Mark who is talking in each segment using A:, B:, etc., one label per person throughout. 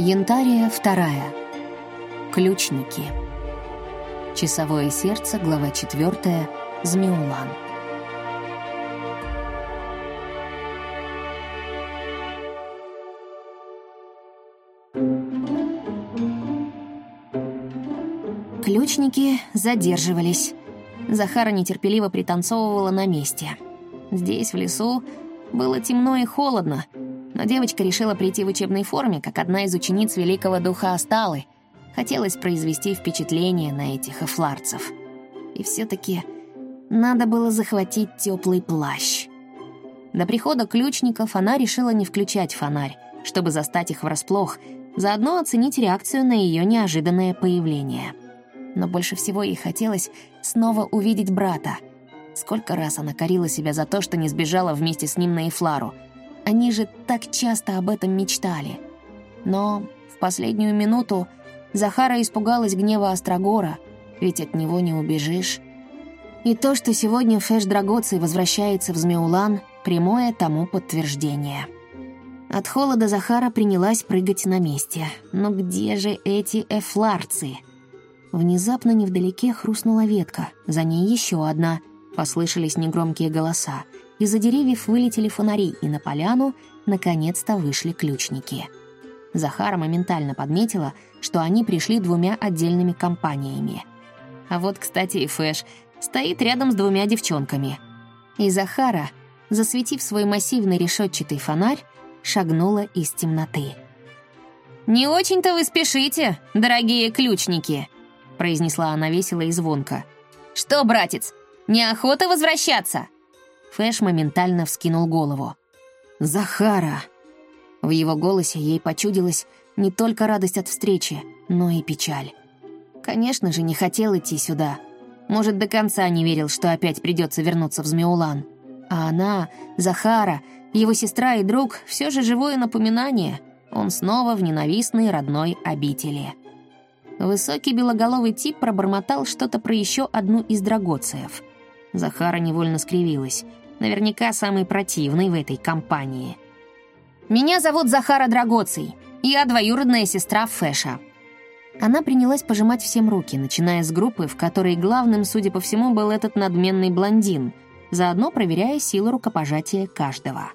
A: Янтария вторая. Ключники. Часовое сердце, глава четвертая. Змеулан. Ключники задерживались. Захара нетерпеливо пританцовывала на месте. Здесь, в лесу, было темно и холодно, но девочка решила прийти в учебной форме, как одна из учениц Великого Духа Асталы. Хотелось произвести впечатление на этих эфларцев. И все таки надо было захватить теплый плащ. До прихода ключников она решила не включать фонарь, чтобы застать их врасплох, заодно оценить реакцию на ее неожиданное появление — но больше всего ей хотелось снова увидеть брата. Сколько раз она корила себя за то, что не сбежала вместе с ним на Эфлару. Они же так часто об этом мечтали. Но в последнюю минуту Захара испугалась гнева Острогора, ведь от него не убежишь. И то, что сегодня Фэш Драгоций возвращается в Змеулан, прямое тому подтверждение. От холода Захара принялась прыгать на месте. Но где же эти эфларцы? Внезапно невдалеке хрустнула ветка, за ней еще одна. Послышались негромкие голоса. Из-за деревьев вылетели фонари, и на поляну наконец-то вышли ключники. Захара моментально подметила, что они пришли двумя отдельными компаниями. А вот, кстати, и Фэш стоит рядом с двумя девчонками. И Захара, засветив свой массивный решетчатый фонарь, шагнула из темноты. «Не очень-то вы спешите, дорогие ключники!» произнесла она весело и звонко. «Что, братец, неохота возвращаться?» Фэш моментально вскинул голову. «Захара!» В его голосе ей почудилась не только радость от встречи, но и печаль. Конечно же, не хотел идти сюда. Может, до конца не верил, что опять придется вернуться в Змеулан. А она, Захара, его сестра и друг, все же живое напоминание. Он снова в ненавистной родной обители. Высокий белоголовый тип пробормотал что-то про еще одну из драгоциев. Захара невольно скривилась. Наверняка самый противный в этой компании. «Меня зовут Захара Драгоций. Я двоюродная сестра Фэша». Она принялась пожимать всем руки, начиная с группы, в которой главным, судя по всему, был этот надменный блондин, заодно проверяя силу рукопожатия каждого.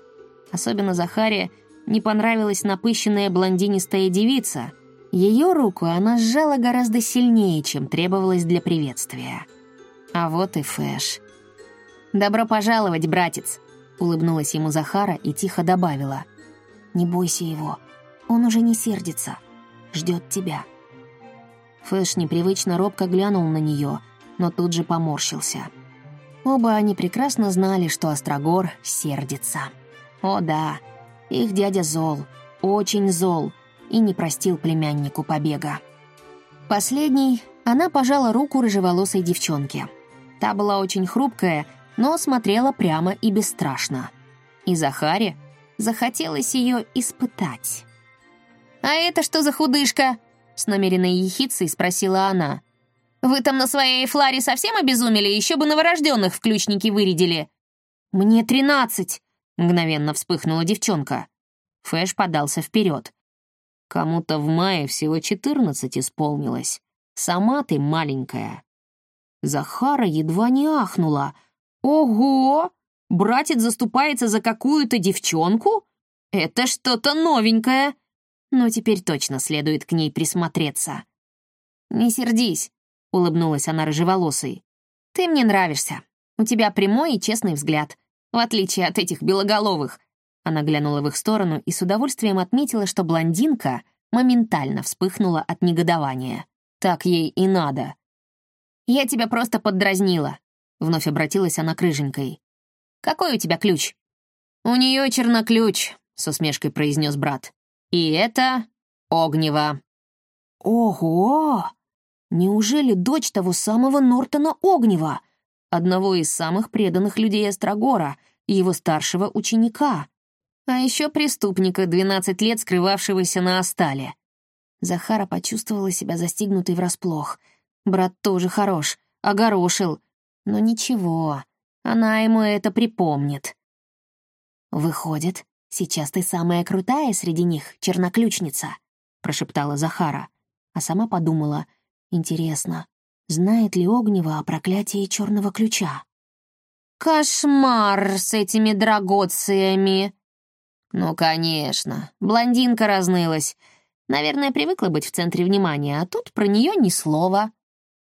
A: Особенно Захаре не понравилась напыщенная блондинистая девица — ее руку она сжала гораздо сильнее, чем требовалось для приветствия. А вот и Фэш. «Добро пожаловать, братец!» — улыбнулась ему Захара и тихо добавила. «Не бойся его, он уже не сердится, ждет тебя». Фэш непривычно робко глянул на нее, но тут же поморщился. Оба они прекрасно знали, что Острогор сердится. О да, их дядя зол, очень зол — и не простил племяннику побега. Последней она пожала руку рыжеволосой девчонке. Та была очень хрупкая, но смотрела прямо и бесстрашно. И Захаре захотелось ее испытать. «А это что за худышка?» — с намеренной ехицей спросила она. «Вы там на своей фларе совсем обезумели? Еще бы новорожденных в ключники вырядили!» «Мне тринадцать!» — мгновенно вспыхнула девчонка. Фэш подался вперед. Кому-то в мае всего четырнадцать исполнилось. Сама ты маленькая». Захара едва не ахнула. «Ого! Братец заступается за какую-то девчонку? Это что-то новенькое!» Но теперь точно следует к ней присмотреться. «Не сердись», — улыбнулась она рыжеволосой. «Ты мне нравишься. У тебя прямой и честный взгляд, в отличие от этих белоголовых, она глянула в их сторону и с удовольствием отметила, что блондинка моментально вспыхнула от негодования. Так ей и надо. «Я тебя просто поддразнила», — вновь обратилась она к рыженькой. «Какой у тебя ключ?» «У нее черноключ», — с усмешкой произнес брат. «И это Огнева». «Ого! Неужели дочь того самого Нортона Огнева, одного из самых преданных людей Острогора, его старшего ученика?» А еще преступника, 12 лет скрывавшегося на Остале. Захара почувствовала себя застигнутой врасплох. Брат тоже хорош, огорошил. Но ничего, она ему это припомнит. «Выходит, сейчас ты самая крутая среди них, черноключница», прошептала Захара, а сама подумала, интересно, знает ли Огнева о проклятии черного ключа? «Кошмар с этими драгоциями!» «Ну, конечно, блондинка разнылась. Наверное, привыкла быть в центре внимания, а тут про нее ни слова».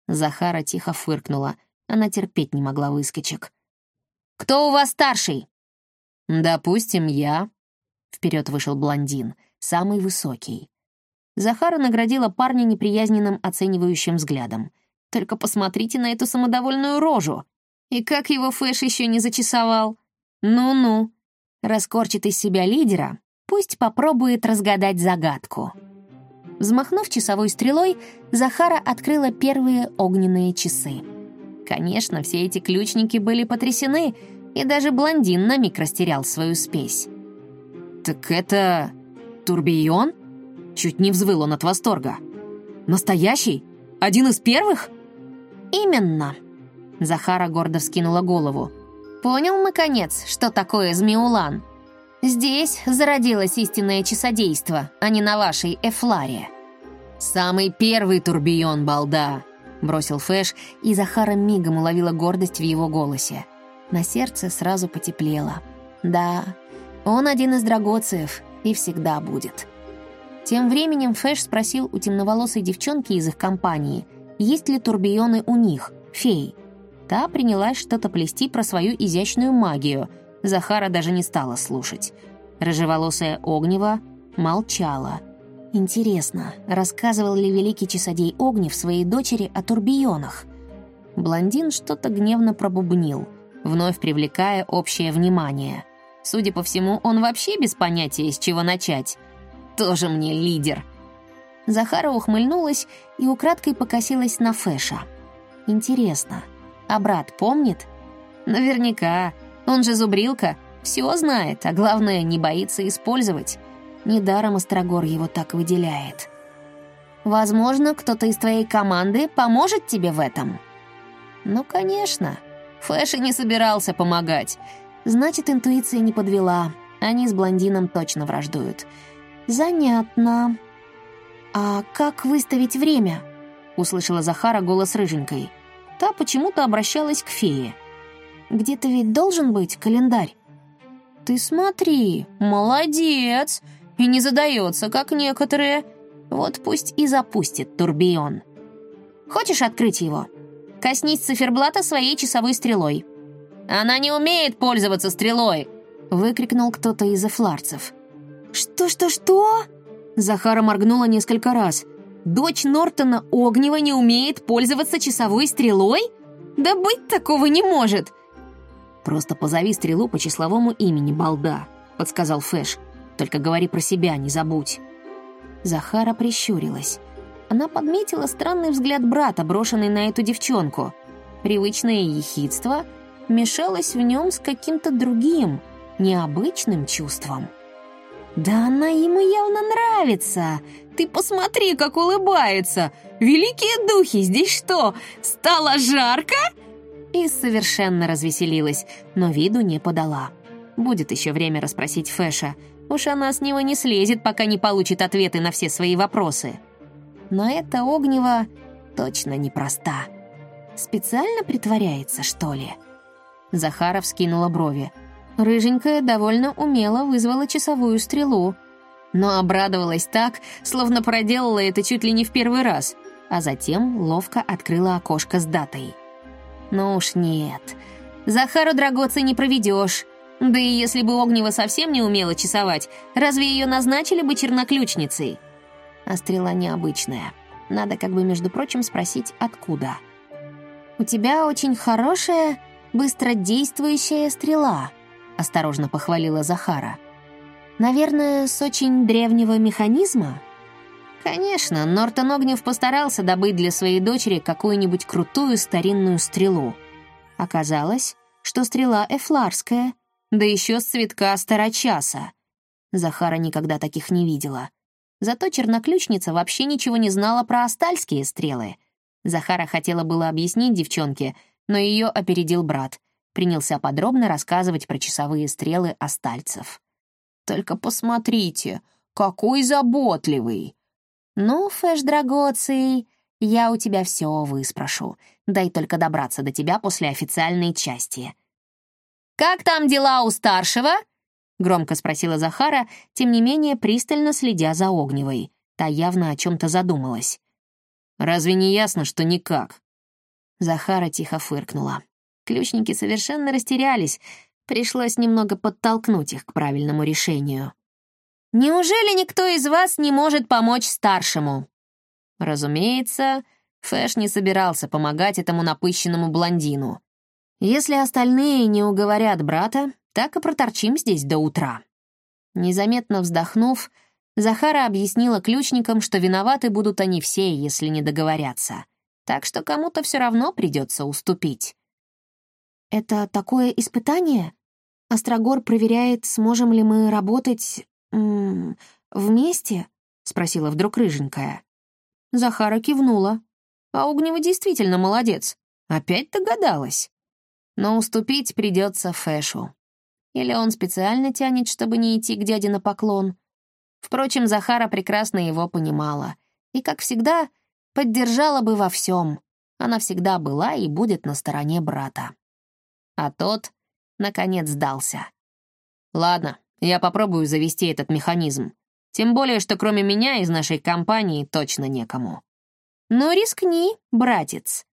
A: Захара тихо фыркнула. Она терпеть не могла выскочек. «Кто у вас старший?» «Допустим, я». Вперед вышел блондин, самый высокий. Захара наградила парня неприязненным оценивающим взглядом. «Только посмотрите на эту самодовольную рожу! И как его Фэш еще не зачесовал? Ну-ну, раскорчит из себя лидера, пусть попробует разгадать загадку». Взмахнув часовой стрелой, Захара открыла первые огненные часы. Конечно, все эти ключники были потрясены, и даже блондин на миг растерял свою спесь. «Так это... турбион?» Чуть не взвыл он от восторга. «Настоящий? Один из первых?» «Именно!» Захара гордо вскинула голову. «Понял, наконец, что такое Змеулан?» Здесь зародилось истинное часодейство, а не на вашей Эфларе. «Самый первый турбион, балда!» — бросил Фэш, и Захара мигом уловила гордость в его голосе. На сердце сразу потеплело. «Да, он один из драгоциев и всегда будет». Тем временем Фэш спросил у темноволосой девчонки из их компании, есть ли турбионы у них, фей. Та принялась что-то плести про свою изящную магию — Захара даже не стала слушать. Рыжеволосая Огнева молчала. Интересно, рассказывал ли великий часодей Огнев своей дочери о турбионах? Блондин что-то гневно пробубнил, вновь привлекая общее внимание. Судя по всему, он вообще без понятия, с чего начать. Тоже мне лидер. Захара ухмыльнулась и украдкой покосилась на Фэша. Интересно, а брат помнит? Наверняка. Он же зубрилка, все знает, а главное, не боится использовать. Недаром Острогор его так выделяет. Возможно, кто-то из твоей команды поможет тебе в этом. Ну, конечно. Фэш и не собирался помогать. Значит, интуиция не подвела. Они с блондином точно враждуют. Занятно. А как выставить время? Услышала Захара голос рыженькой. Та почему-то обращалась к фее. Где-то ведь должен быть календарь. Ты смотри, молодец. И не задается, как некоторые. Вот пусть и запустит турбион. Хочешь открыть его? Коснись циферблата своей часовой стрелой. Она не умеет пользоваться стрелой, выкрикнул кто-то из эфларцев. Что-что-что? Захара моргнула несколько раз. Дочь Нортона Огнева не умеет пользоваться часовой стрелой? Да быть такого не может. «Просто позови стрелу по числовому имени, балда», — подсказал Фэш. «Только говори про себя, не забудь». Захара прищурилась. Она подметила странный взгляд брата, брошенный на эту девчонку. Привычное ехидство мешалось в нем с каким-то другим, необычным чувством. «Да она ему явно нравится! Ты посмотри, как улыбается! Великие духи, здесь что, стало жарко?» и совершенно развеселилась, но виду не подала. Будет еще время расспросить Фэша. Уж она с него не слезет, пока не получит ответы на все свои вопросы. Но это Огнева точно непроста. Специально притворяется, что ли? Захаров скинула брови. Рыженькая довольно умело вызвала часовую стрелу. Но обрадовалась так, словно проделала это чуть ли не в первый раз, а затем ловко открыла окошко с датой. Ну уж нет. Захару Драгоцы не проведешь. Да и если бы Огнева совсем не умела часовать, разве ее назначили бы черноключницей? А стрела необычная. Надо как бы, между прочим, спросить, откуда. «У тебя очень хорошая, быстродействующая стрела», — осторожно похвалила Захара. «Наверное, с очень древнего механизма?» Конечно, Нортон Огнев постарался добыть для своей дочери какую-нибудь крутую старинную стрелу. Оказалось, что стрела эфларская, да еще с цветка старочаса. Захара никогда таких не видела. Зато черноключница вообще ничего не знала про астальские стрелы. Захара хотела было объяснить девчонке, но ее опередил брат. Принялся подробно рассказывать про часовые стрелы астальцев. «Только посмотрите, какой заботливый! «Ну, Фэш Драгоций, я у тебя все выспрошу. Дай только добраться до тебя после официальной части». «Как там дела у старшего?» — громко спросила Захара, тем не менее пристально следя за Огневой. Та явно о чем-то задумалась.
B: «Разве не ясно, что никак?»
A: Захара тихо фыркнула. Ключники совершенно растерялись, пришлось немного подтолкнуть их к правильному решению. «Неужели никто из вас не может помочь старшему?» Разумеется, Фэш не собирался помогать этому напыщенному блондину. Если остальные не уговорят брата, так и проторчим здесь до утра. Незаметно вздохнув, Захара объяснила ключникам, что виноваты будут они все, если не договорятся. Так что кому-то все равно придется уступить. «Это такое испытание? Острогор проверяет, сможем ли мы работать... Вместе?» — спросила вдруг рыженькая. Захара кивнула. А Огнева действительно молодец. Опять догадалась. Но уступить придется Фэшу. Или он специально тянет, чтобы не идти к дяде на поклон. Впрочем, Захара прекрасно его понимала. И, как всегда, поддержала бы во всем. Она всегда была и будет на стороне брата. А тот, наконец, сдался. «Ладно, я попробую завести этот механизм. Тем более, что кроме меня из нашей компании точно некому». «Ну, рискни, братец».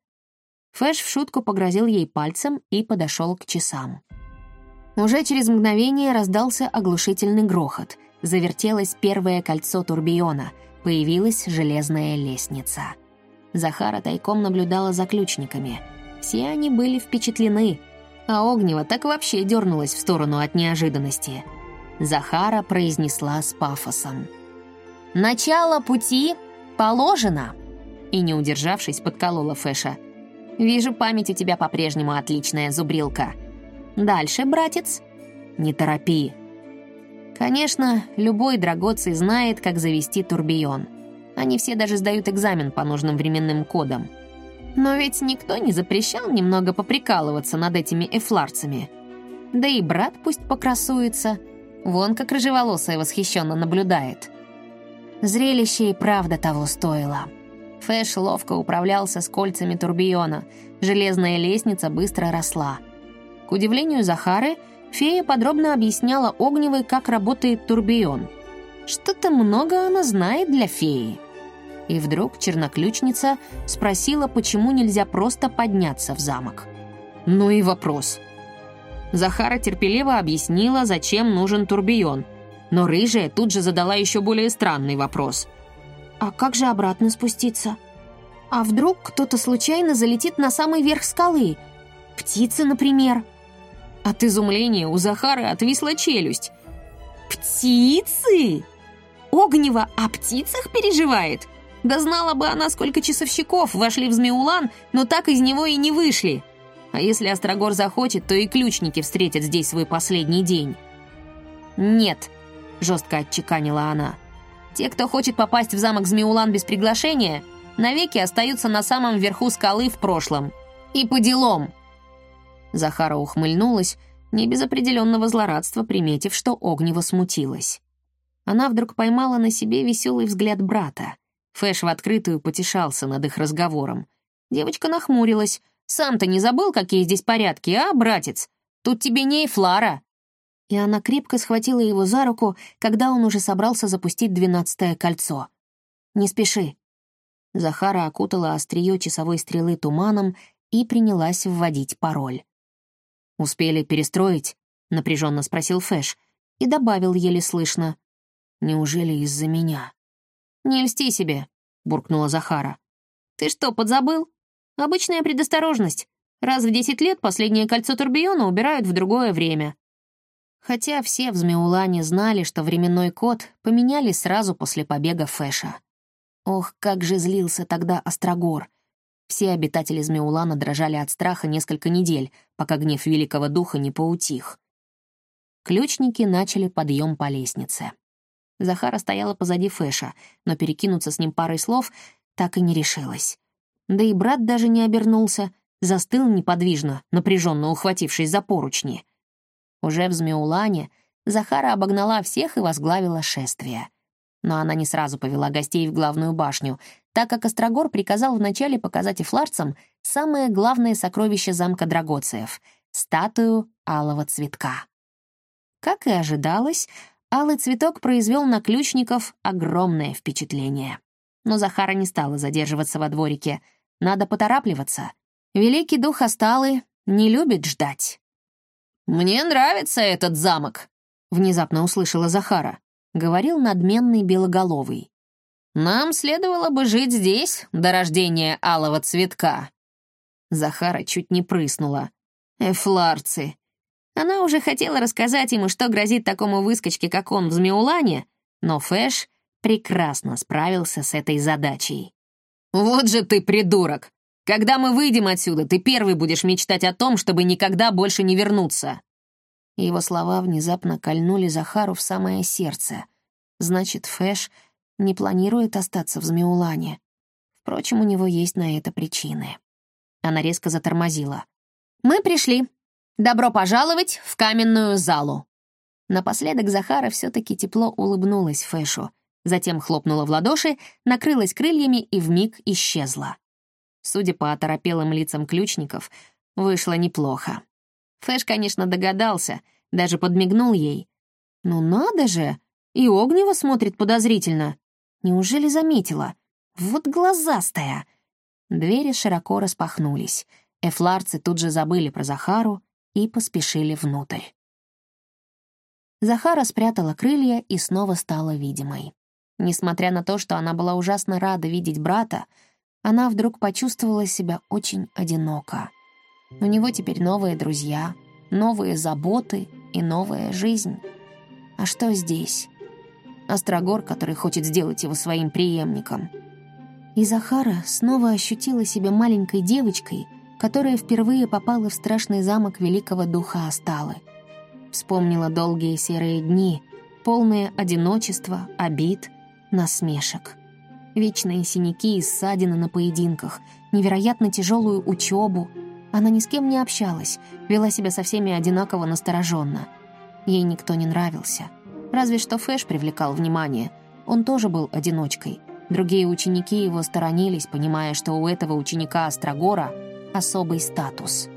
A: Фэш в шутку погрозил ей пальцем и подошел к часам. Уже через мгновение раздался оглушительный грохот. Завертелось первое кольцо турбиона. Появилась железная лестница. Захара тайком наблюдала за ключниками. Все они были впечатлены, а Огнева так вообще дернулась в сторону от неожиданности. Захара произнесла с пафосом. «Начало пути положено!» И, не удержавшись, подколола Фэша. «Вижу, память у тебя по-прежнему отличная, зубрилка. Дальше, братец. Не торопи. Конечно, любой драгоций знает, как завести турбион. Они все даже сдают экзамен по нужным временным кодам. Но ведь никто не запрещал немного поприкалываться над этими эфларцами. Да и брат пусть покрасуется. Вон как рыжеволосая восхищенно наблюдает. Зрелище и правда того стоило. Фэш ловко управлялся с кольцами турбиона. Железная лестница быстро росла — к удивлению Захары, фея подробно объясняла Огневой, как работает турбион. Что-то много она знает для феи. И вдруг черноключница спросила, почему нельзя просто подняться в замок. Ну и вопрос. Захара терпеливо объяснила, зачем нужен турбион. Но рыжая тут же задала еще более странный вопрос. «А как же обратно спуститься? А вдруг кто-то случайно залетит на самый верх скалы? Птица, например?» От изумления у Захары отвисла челюсть. «Птицы? Огнева о птицах переживает? Да знала бы она, сколько часовщиков вошли в Змеулан, но так из него и не вышли. А если Острогор захочет, то и ключники встретят здесь свой последний день». «Нет», — жестко отчеканила она. «Те, кто хочет попасть в замок Змеулан без приглашения, навеки остаются на самом верху скалы в прошлом. И по делам!» Захара ухмыльнулась, не без определенного злорадства, приметив, что Огнева смутилась. Она вдруг поймала на себе веселый взгляд брата. Фэш в открытую потешался над их разговором. Девочка нахмурилась. «Сам-то не забыл, какие здесь порядки, а, братец? Тут тебе не Флара!» И она крепко схватила его за руку, когда он уже собрался запустить двенадцатое кольцо. «Не спеши». Захара окутала острие часовой стрелы туманом и принялась вводить пароль. «Успели перестроить?» — напряженно спросил Фэш и добавил еле слышно. «Неужели из-за меня?» «Не льсти себе», — буркнула Захара. «Ты что, подзабыл? Обычная предосторожность. Раз в десять лет последнее кольцо турбиона убирают в другое время». Хотя все в Змеулане знали, что временной код поменяли сразу после побега Фэша. Ох, как же злился тогда Острогор. Все обитатели Змеулана дрожали от страха несколько недель, пока гнев Великого Духа не поутих. Ключники начали подъем по лестнице. Захара стояла позади Фэша, но перекинуться с ним парой слов так и не решилась. Да и брат даже не обернулся, застыл неподвижно, напряженно ухватившись за поручни. Уже в Змеулане Захара обогнала всех и возглавила шествие. Но она не сразу повела гостей в главную башню, так как Острогор приказал вначале показать эфларцам самое главное сокровище замка Драгоцеев — статую алого цветка. Как и ожидалось, алый цветок произвел на ключников огромное впечатление. Но Захара не стала задерживаться во дворике. Надо поторапливаться. Великий дух Осталы не любит ждать.
B: «Мне нравится этот замок», — внезапно услышала Захара. Говорил надменный белоголовый. «Нам следовало бы жить здесь до рождения алого цветка». Захара чуть не прыснула. «Эфларцы, она уже хотела рассказать ему, что грозит такому выскочке, как он в Змеулане, но Фэш прекрасно справился с этой задачей. «Вот же ты придурок! Когда мы выйдем отсюда, ты первый будешь мечтать о том, чтобы никогда больше не вернуться!» Его слова внезапно кольнули Захару в самое сердце. Значит, Фэш не планирует остаться в Змеулане. Впрочем, у него есть на это причины. Она резко затормозила. «Мы пришли», «Добро пожаловать в каменную залу!» Напоследок Захара все-таки тепло улыбнулась Фэшу, затем хлопнула в ладоши, накрылась крыльями и вмиг исчезла. Судя по оторопелым лицам ключников, вышло неплохо. Фэш, конечно, догадался, даже подмигнул ей. «Ну надо же! И Огнева смотрит подозрительно. Неужели заметила? Вот глазастая!» Двери широко распахнулись. Эфларцы тут же забыли про Захару, и поспешили внутрь. Захара спрятала крылья и снова стала видимой. Несмотря на то, что она была ужасно рада видеть брата, она вдруг почувствовала себя очень одиноко. У него теперь новые друзья, новые заботы и новая жизнь. А что здесь? Острогор, который хочет сделать его своим преемником. И Захара снова ощутила себя маленькой девочкой — которая впервые попала в страшный замок великого духа Асталы. Вспомнила долгие серые дни, полные одиночества, обид, насмешек. Вечные синяки и ссадины на поединках, невероятно тяжелую учебу. Она ни с кем не общалась, вела себя со всеми одинаково настороженно. Ей никто не нравился. Разве что Фэш привлекал внимание. Он тоже был одиночкой. Другие ученики его сторонились, понимая, что у этого ученика Острогора особый статус.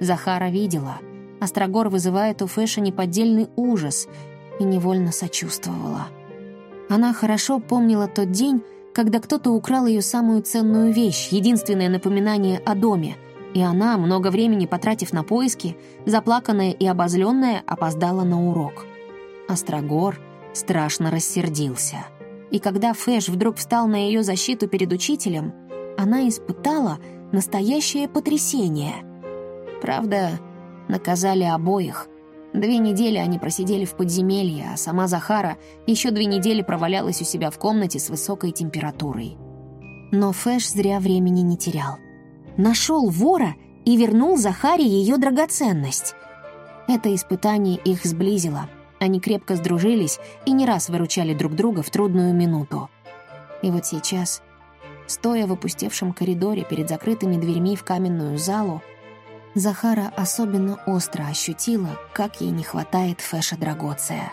B: Захара видела. Острогор вызывает у Фэша неподдельный ужас и невольно сочувствовала. Она хорошо помнила тот день, когда кто-то украл ее самую ценную вещь, единственное напоминание о доме, и она, много времени потратив на поиски, заплаканная и обозленная, опоздала на урок. Острогор страшно рассердился. И когда Фэш вдруг встал на ее защиту перед учителем, она испытала — Настоящее потрясение. Правда, наказали обоих. Две недели они просидели в подземелье, а сама Захара еще две недели провалялась у себя в комнате с высокой температурой. Но Фэш зря времени не терял. Нашел вора и вернул Захаре ее драгоценность. Это испытание их сблизило. Они крепко сдружились и не раз выручали друг друга в трудную минуту. И вот сейчас Стоя в опустевшем коридоре перед закрытыми дверьми в каменную залу, Захара особенно остро ощутила, как ей не хватает Фэша Драгоция,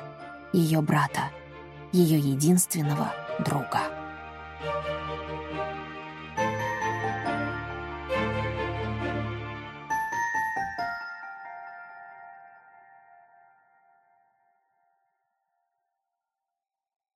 B: ее брата, ее единственного друга.